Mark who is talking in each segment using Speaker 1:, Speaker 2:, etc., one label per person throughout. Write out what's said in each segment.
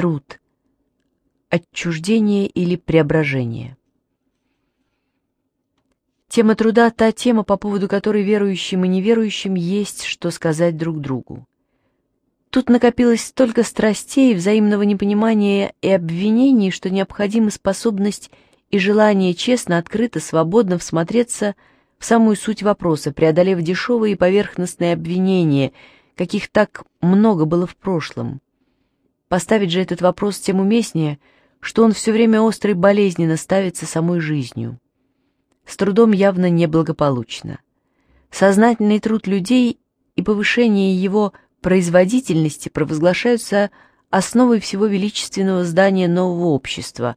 Speaker 1: труд, отчуждение или преображение. Тема труда – та тема, по поводу которой верующим и неверующим есть что сказать друг другу. Тут накопилось столько страстей, взаимного непонимания и обвинений, что необходима способность и желание честно, открыто, свободно всмотреться в самую суть вопроса, преодолев дешевые и поверхностные обвинения, каких так много было в прошлом. Поставить же этот вопрос тем уместнее, что он все время острый болезненно ставится самой жизнью. С трудом явно неблагополучно. Сознательный труд людей и повышение его производительности провозглашаются основой всего величественного здания нового общества,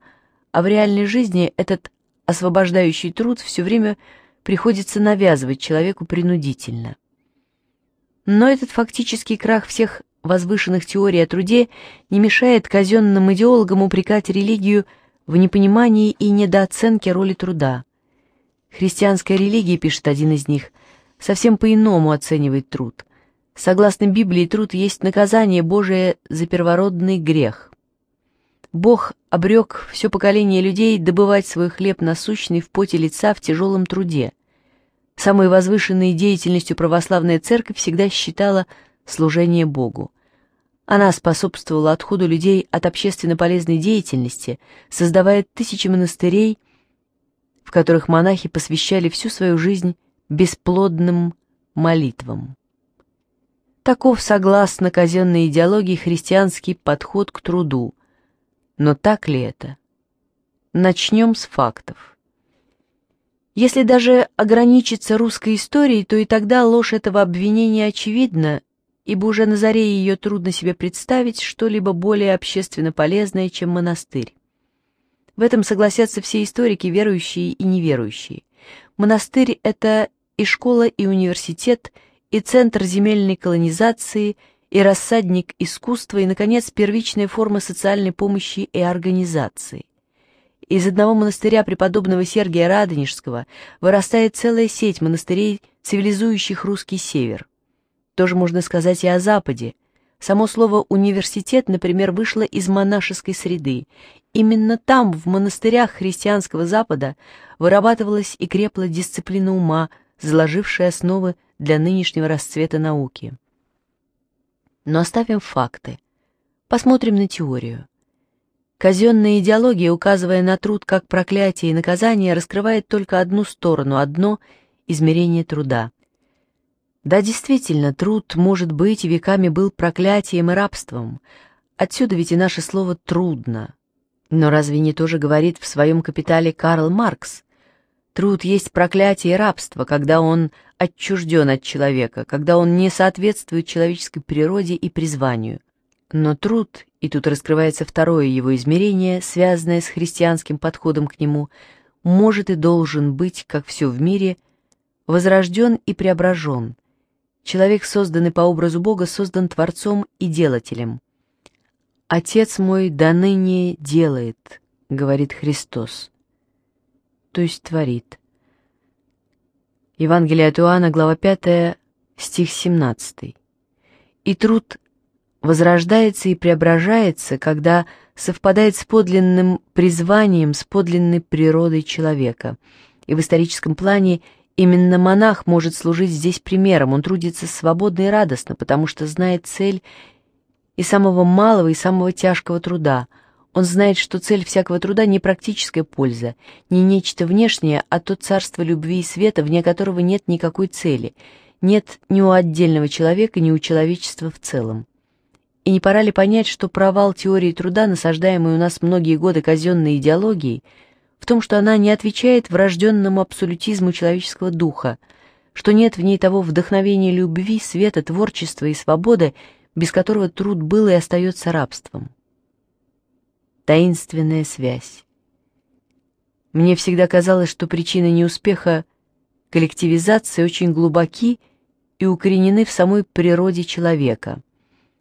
Speaker 1: а в реальной жизни этот освобождающий труд все время приходится навязывать человеку принудительно. Но этот фактический крах всех возвышенных теорий о труде не мешает казенным идеологам упрекать религию в непонимании и недооценке роли труда. Христианская религия, пишет один из них, совсем по-иному оценивает труд. Согласно Библии, труд есть наказание Божие за первородный грех. Бог обрек все поколение людей добывать свой хлеб насущный в поте лица в тяжелом труде. Самой возвышенной деятельностью православная церковь всегда считала служение Богу. Она способствовала отходу людей от общественно полезной деятельности, создавая тысячи монастырей, в которых монахи посвящали всю свою жизнь бесплодным молитвам. Таков, согласно казенной идеологии, христианский подход к труду. Но так ли это? Начнем с фактов. Если даже ограничиться русской историей, то и тогда ложь этого обвинения очевидна ибо уже на заре ее трудно себе представить что-либо более общественно полезное, чем монастырь. В этом согласятся все историки, верующие и неверующие. Монастырь — это и школа, и университет, и центр земельной колонизации, и рассадник искусства, и, наконец, первичная форма социальной помощи и организации. Из одного монастыря преподобного Сергия Радонежского вырастает целая сеть монастырей, цивилизующих русский север. Тоже можно сказать и о Западе. Само слово «университет», например, вышло из монашеской среды. Именно там, в монастырях христианского Запада, вырабатывалась и крепла дисциплина ума, заложившая основы для нынешнего расцвета науки. Но оставим факты. Посмотрим на теорию. Казенная идеология, указывая на труд как проклятие и наказание, раскрывает только одну сторону, одно измерение труда. Да, действительно, труд, может быть, веками был проклятием и рабством. Отсюда ведь и наше слово «трудно». Но разве не тоже говорит в своем капитале Карл Маркс? Труд есть проклятие и рабство, когда он отчужден от человека, когда он не соответствует человеческой природе и призванию. Но труд, и тут раскрывается второе его измерение, связанное с христианским подходом к нему, может и должен быть, как все в мире, возрожден и преображен – Человек, созданный по образу Бога, создан Творцом и Делателем. «Отец мой до ныне делает», — говорит Христос, то есть творит. Евангелие от Иоанна, глава 5, стих 17. «И труд возрождается и преображается, когда совпадает с подлинным призванием, с подлинной природой человека, и в историческом плане — Именно монах может служить здесь примером, он трудится свободно и радостно, потому что знает цель и самого малого, и самого тяжкого труда. Он знает, что цель всякого труда не практическая польза, не нечто внешнее, а то царство любви и света, вне которого нет никакой цели, нет ни у отдельного человека, ни у человечества в целом. И не пора ли понять, что провал теории труда, насаждаемый у нас многие годы казенной идеологией, в том, что она не отвечает врожденному абсолютизму человеческого духа, что нет в ней того вдохновения любви, света, творчества и свободы, без которого труд был и остается рабством. Таинственная связь. Мне всегда казалось, что причины неуспеха коллективизации очень глубоки и укоренены в самой природе человека.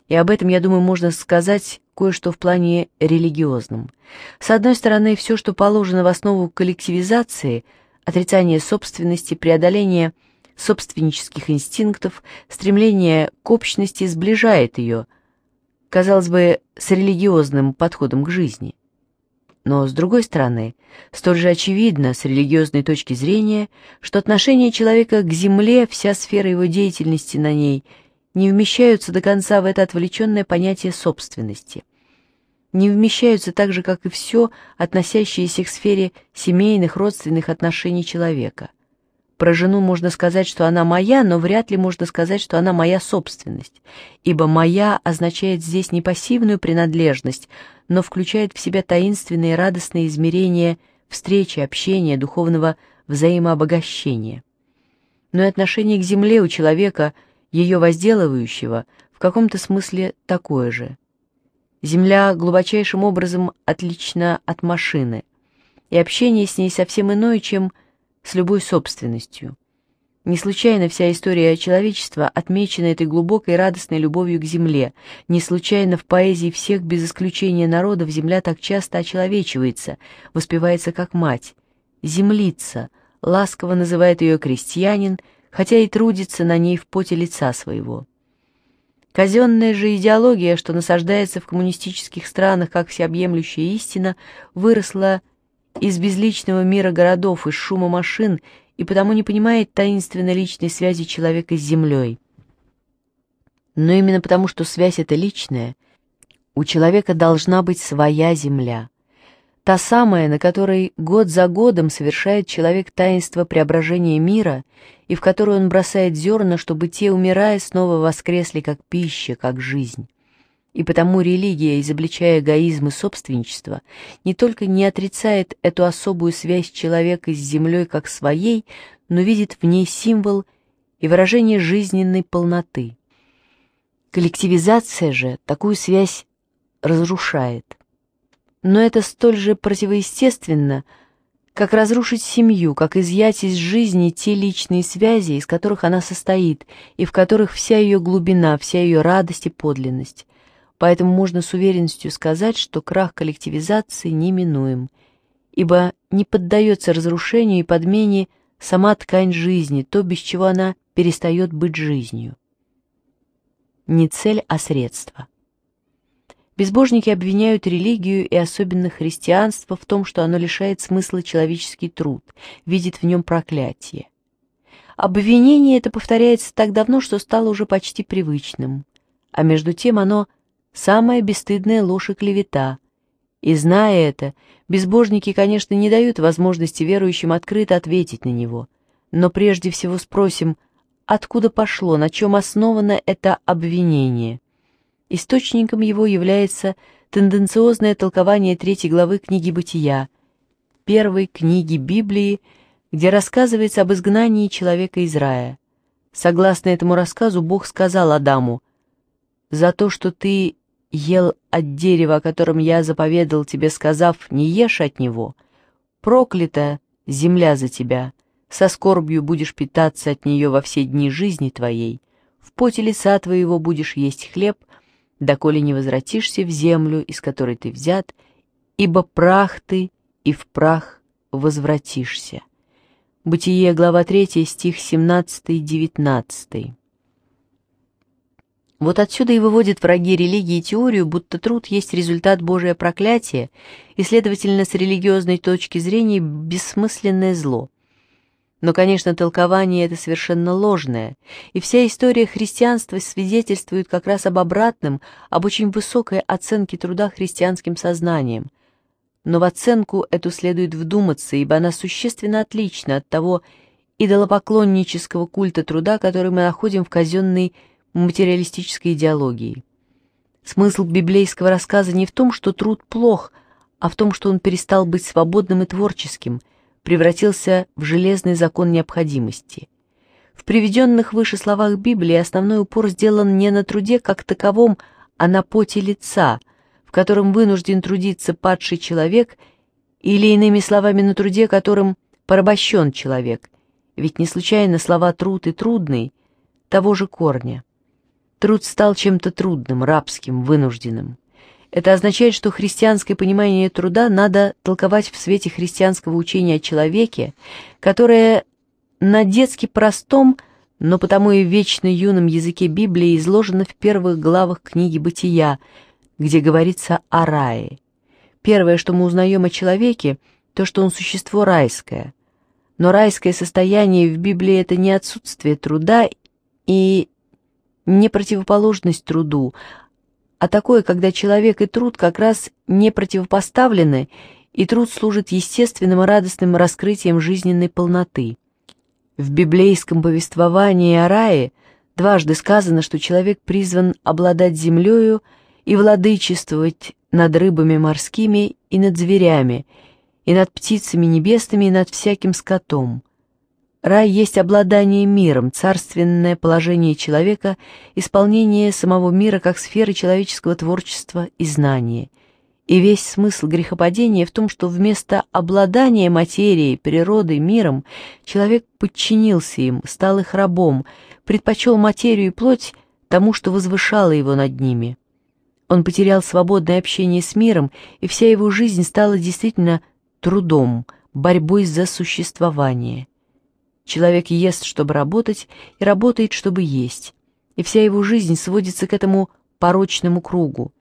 Speaker 1: И об этом, я думаю, можно сказать кое-что в плане религиозном. С одной стороны, все, что положено в основу коллективизации, отрицание собственности, преодоление собственнических инстинктов, стремление к общности сближает ее, казалось бы, с религиозным подходом к жизни. Но, с другой стороны, столь же очевидно с религиозной точки зрения, что отношение человека к земле, вся сфера его деятельности на ней не вмещаются до конца в это отвлеченное понятие собственности. Не вмещаются так же, как и все, относящееся к сфере семейных, родственных отношений человека. Про жену можно сказать, что она моя, но вряд ли можно сказать, что она моя собственность, ибо «моя» означает здесь не пассивную принадлежность, но включает в себя таинственные радостные измерения встречи, общения, духовного взаимообогащения. Но и отношение к земле у человека – ее возделывающего в каком-то смысле такое же. Земля глубочайшим образом отлична от машины, и общение с ней совсем иное, чем с любой собственностью. Не случайно вся история человечества отмечена этой глубокой радостной любовью к земле. Не случайно в поэзии всех без исключения народов земля так часто очеловечивается, воспевается как мать. «Землица», ласково называет ее крестьянин – хотя и трудится на ней в поте лица своего. Казенная же идеология, что насаждается в коммунистических странах как всеобъемлющая истина, выросла из безличного мира городов, из шума машин, и потому не понимает таинственной личной связи человека с землей. Но именно потому, что связь эта личная, у человека должна быть своя земля — Та самая, на которой год за годом совершает человек таинство преображения мира, и в которую он бросает зерна, чтобы те, умирая, снова воскресли как пища, как жизнь. И потому религия, изобличая эгоизм и собственничество, не только не отрицает эту особую связь человека с землей как своей, но видит в ней символ и выражение жизненной полноты. Коллективизация же такую связь разрушает – но это столь же противоестественно, как разрушить семью, как изъять из жизни те личные связи, из которых она состоит, и в которых вся ее глубина, вся ее радость и подлинность. Поэтому можно с уверенностью сказать, что крах коллективизации неминуем, ибо не поддается разрушению и подмене сама ткань жизни, то, без чего она перестает быть жизнью. Не цель, а средство. Безбожники обвиняют религию и особенно христианство в том, что оно лишает смысла человеческий труд, видит в нем проклятие. Обвинение это повторяется так давно, что стало уже почти привычным, а между тем оно – самая бесстыдная ложь и клевета. И зная это, безбожники, конечно, не дают возможности верующим открыто ответить на него, но прежде всего спросим, откуда пошло, на чем основано это обвинение. Источником его является тенденциозное толкование третьей главы книги «Бытия», первой книги Библии, где рассказывается об изгнании человека из рая. Согласно этому рассказу, Бог сказал Адаму, «За то, что ты ел от дерева, о котором я заповедал тебе, сказав, не ешь от него, проклята земля за тебя, со скорбью будешь питаться от нее во все дни жизни твоей, в поте лица твоего будешь есть хлеб, доколе не возвратишься в землю, из которой ты взят, ибо прах ты и в прах возвратишься». Бытие, глава 3, стих 17-19. Вот отсюда и выводят враги религии теорию, будто труд есть результат Божия проклятия, и, следовательно, с религиозной точки зрения, бессмысленное зло. Но, конечно, толкование это совершенно ложное, и вся история христианства свидетельствует как раз об обратном, об очень высокой оценке труда христианским сознанием. Но в оценку эту следует вдуматься, ибо она существенно отлична от того идолопоклоннического культа труда, который мы находим в казенной материалистической идеологии. Смысл библейского рассказа не в том, что труд плох, а в том, что он перестал быть свободным и творческим – превратился в железный закон необходимости. В приведенных выше словах Библии основной упор сделан не на труде как таковом, а на поте лица, в котором вынужден трудиться падший человек, или, иными словами, на труде, которым порабощен человек, ведь не случайно слова «труд» и «трудный» того же корня. Труд стал чем-то трудным, рабским, вынужденным. Это означает, что христианское понимание труда надо толковать в свете христианского учения о человеке, которое на детски простом, но потому и вечно юном языке Библии изложено в первых главах книги «Бытия», где говорится о рае. Первое, что мы узнаем о человеке, то, что он существо райское. Но райское состояние в Библии – это не отсутствие труда и не противоположность труду, а такое, когда человек и труд как раз не противопоставлены, и труд служит естественным и радостным раскрытием жизненной полноты. В библейском повествовании о рае дважды сказано, что человек призван обладать землею и владычествовать над рыбами морскими и над зверями, и над птицами небесными, и над всяким скотом. Рай есть обладание миром, царственное положение человека, исполнение самого мира как сферы человеческого творчества и знания. И весь смысл грехопадения в том, что вместо обладания материей, природой, миром, человек подчинился им, стал их рабом, предпочел материю и плоть тому, что возвышало его над ними. Он потерял свободное общение с миром, и вся его жизнь стала действительно трудом, борьбой за существование. Человек ест, чтобы работать, и работает, чтобы есть. И вся его жизнь сводится к этому порочному кругу.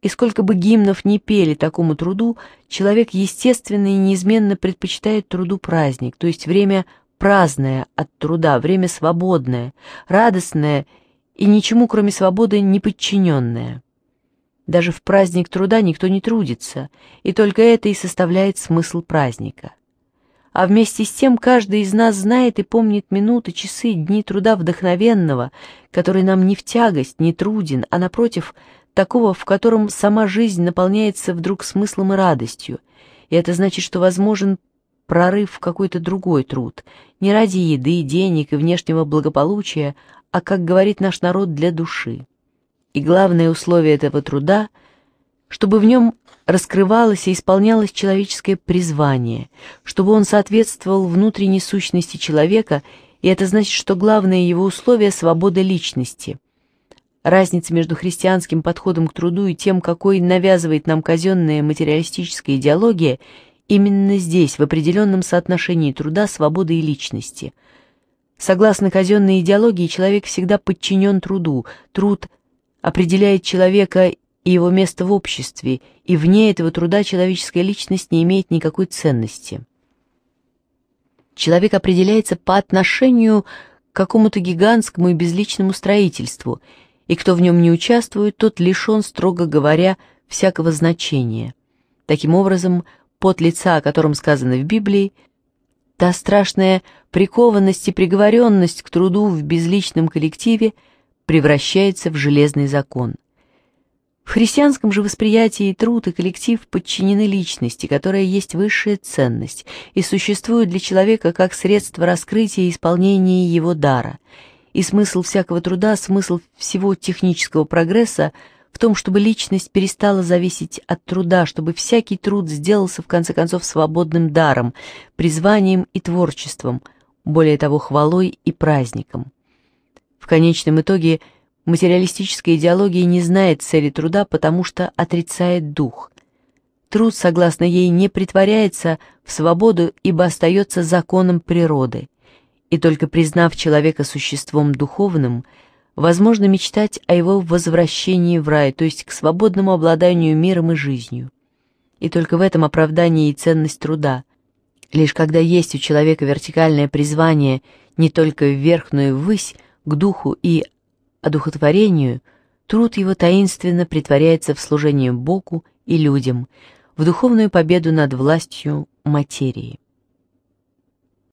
Speaker 1: И сколько бы гимнов ни пели такому труду, человек естественно и неизменно предпочитает труду праздник, то есть время праздное от труда, время свободное, радостное и ничему, кроме свободы, не подчиненное. Даже в праздник труда никто не трудится, и только это и составляет смысл праздника а вместе с тем каждый из нас знает и помнит минуты, часы, дни труда вдохновенного, который нам не в тягость, не труден, а, напротив, такого, в котором сама жизнь наполняется вдруг смыслом и радостью. И это значит, что возможен прорыв в какой-то другой труд, не ради еды, денег и внешнего благополучия, а, как говорит наш народ, для души. И главное условие этого труда — чтобы в нем раскрывалось и исполнялось человеческое призвание, чтобы он соответствовал внутренней сущности человека, и это значит, что главное его условие – свобода личности. Разница между христианским подходом к труду и тем, какой навязывает нам казенная материалистическая идеология, именно здесь, в определенном соотношении труда, свободы и личности. Согласно казенной идеологии, человек всегда подчинен труду, труд определяет человека и его место в обществе, и вне этого труда человеческая личность не имеет никакой ценности. Человек определяется по отношению к какому-то гигантскому и безличному строительству, и кто в нем не участвует, тот лишен, строго говоря, всякого значения. Таким образом, под лица, о котором сказано в Библии, та страшная прикованность и приговоренность к труду в безличном коллективе превращается в железный закон – в христианском же восприятии труд и коллектив подчинены личности, которая есть высшая ценность и существует для человека как средство раскрытия и исполнения его дара. И смысл всякого труда, смысл всего технического прогресса в том, чтобы личность перестала зависеть от труда, чтобы всякий труд сделался в конце концов свободным даром, призванием и творчеством, более того, хвалой и праздником. В конечном итоге – Материалистическая идеология не знает цели труда, потому что отрицает дух. Труд, согласно ей, не притворяется в свободу, ибо остается законом природы. И только признав человека существом духовным, возможно мечтать о его возвращении в рай, то есть к свободному обладанию миром и жизнью. И только в этом оправдание и ценность труда. Лишь когда есть у человека вертикальное призвание не только вверх, но и ввысь, к духу и одухотворению, труд его таинственно притворяется в служение Богу и людям, в духовную победу над властью материи.